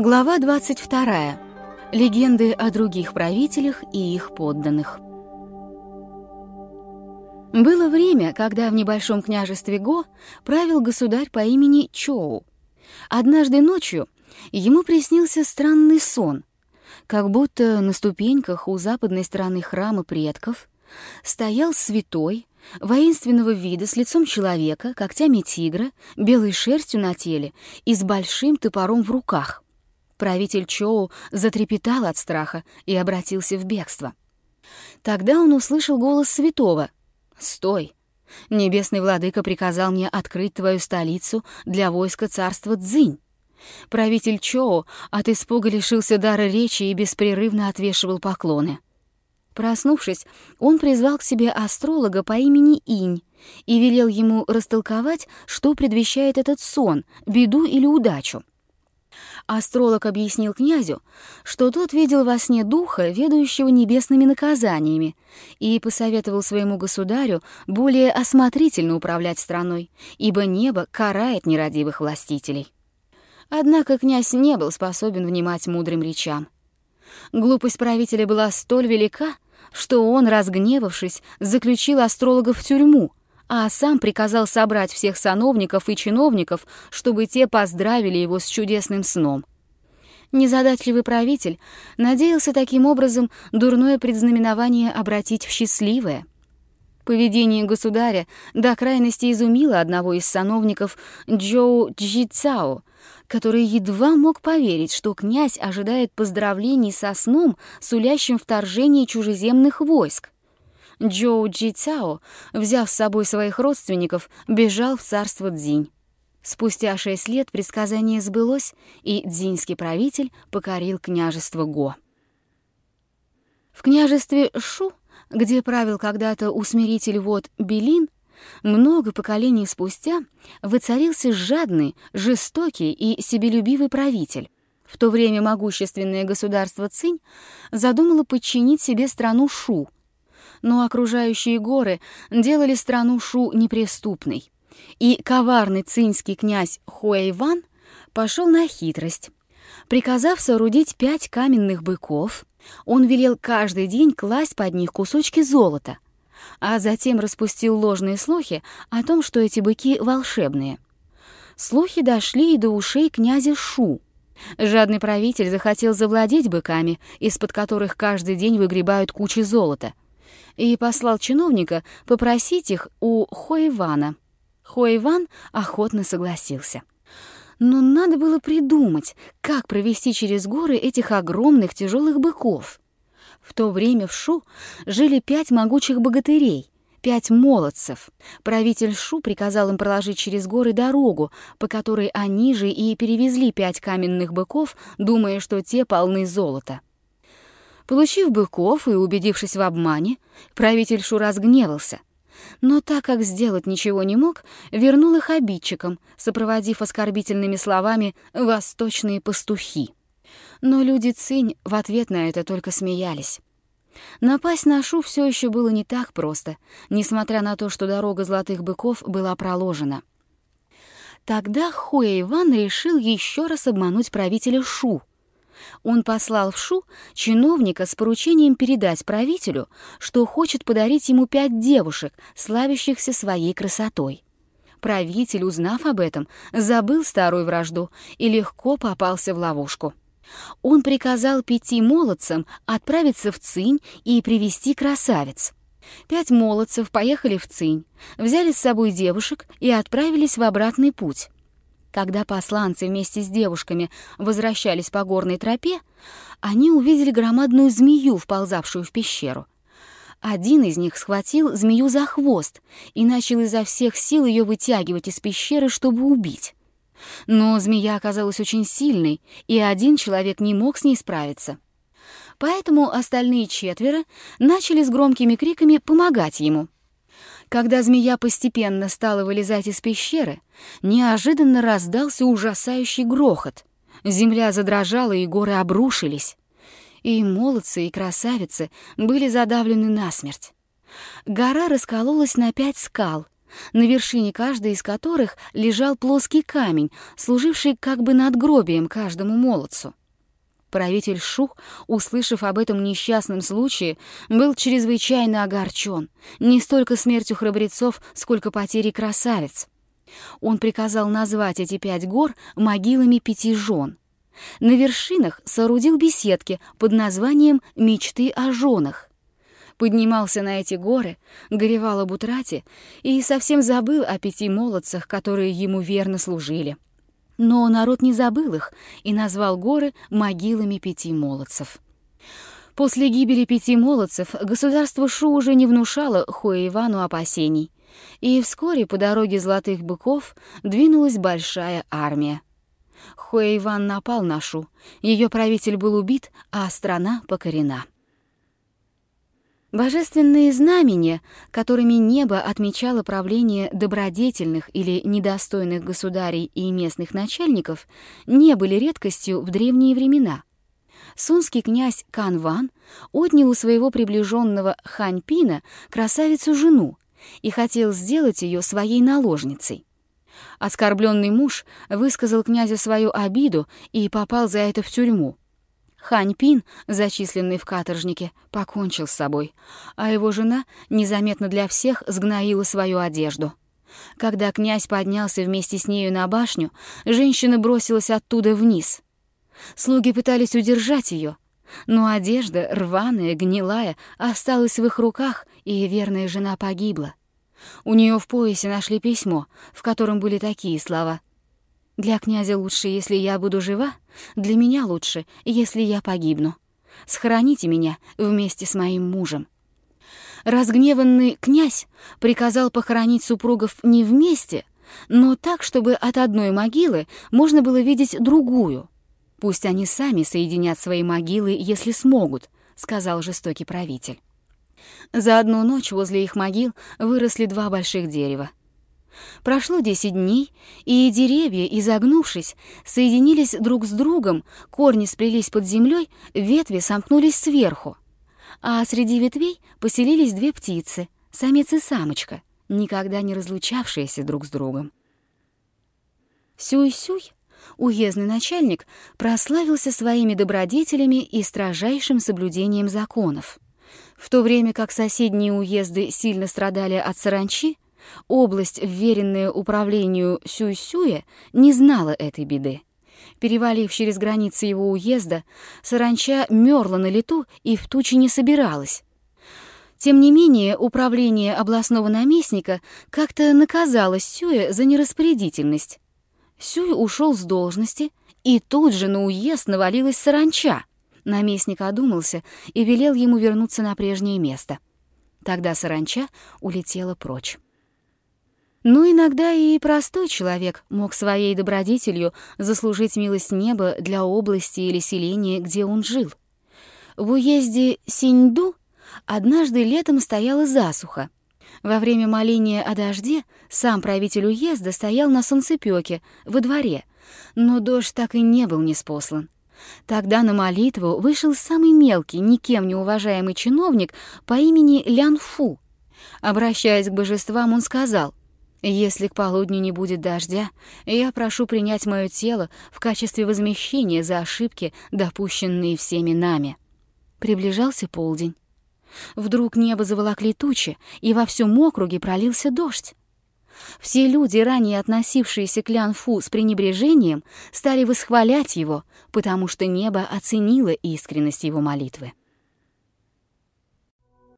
Глава 22. Легенды о других правителях и их подданных. Было время, когда в небольшом княжестве Го правил государь по имени Чоу. Однажды ночью ему приснился странный сон, как будто на ступеньках у западной стороны храма предков стоял святой, воинственного вида, с лицом человека, когтями тигра, белой шерстью на теле и с большим топором в руках — Правитель Чоу затрепетал от страха и обратился в бегство. Тогда он услышал голос святого. «Стой! Небесный владыка приказал мне открыть твою столицу для войска царства Цзинь». Правитель Чоу от испуга лишился дара речи и беспрерывно отвешивал поклоны. Проснувшись, он призвал к себе астролога по имени Инь и велел ему растолковать, что предвещает этот сон, беду или удачу. Астролог объяснил князю, что тот видел во сне духа, ведающего небесными наказаниями, и посоветовал своему государю более осмотрительно управлять страной, ибо небо карает нерадивых властителей. Однако князь не был способен внимать мудрым речам. Глупость правителя была столь велика, что он, разгневавшись, заключил астролога в тюрьму, а сам приказал собрать всех сановников и чиновников, чтобы те поздравили его с чудесным сном. Незадачливый правитель надеялся таким образом дурное предзнаменование обратить в счастливое. Поведение государя до крайности изумило одного из сановников Джоу Джицао, который едва мог поверить, что князь ожидает поздравлений со сном, сулящим вторжение чужеземных войск. Джоу Джи Цао, взяв с собой своих родственников, бежал в царство Дзинь. Спустя шесть лет предсказание сбылось, и дзиньский правитель покорил княжество Го. В княжестве Шу, где правил когда-то усмиритель вод Белин, много поколений спустя воцарился жадный, жестокий и себелюбивый правитель. В то время могущественное государство Цинь задумало подчинить себе страну Шу — но окружающие горы делали страну Шу неприступной. И коварный цинский князь Хуэйван пошел на хитрость. Приказав соорудить пять каменных быков, он велел каждый день класть под них кусочки золота, а затем распустил ложные слухи о том, что эти быки волшебные. Слухи дошли и до ушей князя Шу. Жадный правитель захотел завладеть быками, из-под которых каждый день выгребают кучи золота — и послал чиновника попросить их у Хоивана. Хоиван охотно согласился. Но надо было придумать, как провести через горы этих огромных тяжелых быков. В то время в Шу жили пять могучих богатырей, пять молодцев. Правитель Шу приказал им проложить через горы дорогу, по которой они же и перевезли пять каменных быков, думая, что те полны золота. Получив быков и убедившись в обмане, правитель Шу разгневался. Но так как сделать ничего не мог, вернул их обидчикам, сопроводив оскорбительными словами «восточные пастухи». Но люди Цинь в ответ на это только смеялись. Напасть на Шу все еще было не так просто, несмотря на то, что дорога золотых быков была проложена. Тогда Хуэй Иван решил еще раз обмануть правителя Шу — он послал в Шу чиновника с поручением передать правителю, что хочет подарить ему пять девушек, славящихся своей красотой. Правитель, узнав об этом, забыл старую вражду и легко попался в ловушку. Он приказал пяти молодцам отправиться в Цинь и привести красавиц. Пять молодцев поехали в Цинь, взяли с собой девушек и отправились в обратный путь. Когда посланцы вместе с девушками возвращались по горной тропе, они увидели громадную змею, вползавшую в пещеру. Один из них схватил змею за хвост и начал изо всех сил ее вытягивать из пещеры, чтобы убить. Но змея оказалась очень сильной, и один человек не мог с ней справиться. Поэтому остальные четверо начали с громкими криками помогать ему — когда змея постепенно стала вылезать из пещеры, неожиданно раздался ужасающий грохот. Земля задрожала, и горы обрушились. И молодцы, и красавицы были задавлены насмерть. Гора раскололась на пять скал, на вершине каждой из которых лежал плоский камень, служивший как бы надгробием каждому молодцу. Правитель Шу, услышав об этом несчастном случае, был чрезвычайно огорчен, не столько смертью храбрецов, сколько потерей красавиц. Он приказал назвать эти пять гор могилами пяти жен. На вершинах соорудил беседки под названием «Мечты о женах». Поднимался на эти горы, горевал об утрате и совсем забыл о пяти молодцах, которые ему верно служили. Но народ не забыл их и назвал горы могилами пяти молодцев. После гибели пяти молодцев государство Шу уже не внушало Хуэйвану опасений, и вскоре по дороге Золотых Быков двинулась большая армия. Хуэйван напал на Шу, ее правитель был убит, а страна покорена. Божественные знамения, которыми небо отмечало правление добродетельных или недостойных государей и местных начальников, не были редкостью в древние времена. Сунский князь Канван отнял у своего приближенного Ханьпина красавицу-жену и хотел сделать ее своей наложницей. Оскорбленный муж высказал князю свою обиду и попал за это в тюрьму. Хань Пин, зачисленный в каторжнике, покончил с собой, а его жена незаметно для всех сгноила свою одежду. Когда князь поднялся вместе с нею на башню, женщина бросилась оттуда вниз. Слуги пытались удержать ее, но одежда, рваная, гнилая, осталась в их руках, и верная жена погибла. У нее в поясе нашли письмо, в котором были такие слова — для князя лучше, если я буду жива, для меня лучше, если я погибну. Схороните меня вместе с моим мужем». Разгневанный князь приказал похоронить супругов не вместе, но так, чтобы от одной могилы можно было видеть другую. «Пусть они сами соединят свои могилы, если смогут», — сказал жестокий правитель. За одну ночь возле их могил выросли два больших дерева. Прошло десять дней, и деревья, изогнувшись, соединились друг с другом, корни сплелись под землей, ветви сомкнулись сверху. А среди ветвей поселились две птицы, самец и самочка, никогда не разлучавшиеся друг с другом. Сюй-сюй, уездный начальник, прославился своими добродетелями и строжайшим соблюдением законов. В то время как соседние уезды сильно страдали от саранчи, Область, вверенная управлению Сюй-Сюя, не знала этой беды. Перевалив через границы его уезда, саранча мерла на лету и в тучи не собиралась. Тем не менее, управление областного наместника как-то наказало Сюя за нераспорядительность. Сюй ушел с должности, и тут же на уезд навалилась саранча. Наместник одумался и велел ему вернуться на прежнее место. Тогда саранча улетела прочь. Но иногда и простой человек мог своей добродетелью заслужить милость неба для области или селения, где он жил. В уезде Синьду однажды летом стояла засуха. Во время моления о дожде сам правитель уезда стоял на солнцепёке, во дворе, но дождь так и не был неспослан. Тогда на молитву вышел самый мелкий, никем не уважаемый чиновник по имени Лян Фу. Обращаясь к божествам, он сказал, если к полудню не будет дождя, я прошу принять мое тело в качестве возмещения за ошибки, допущенные всеми нами. Приближался полдень. Вдруг небо заволокли тучи, и во всем округе пролился дождь. Все люди, ранее относившиеся к Лянфу с пренебрежением, стали восхвалять его, потому что небо оценило искренность его молитвы.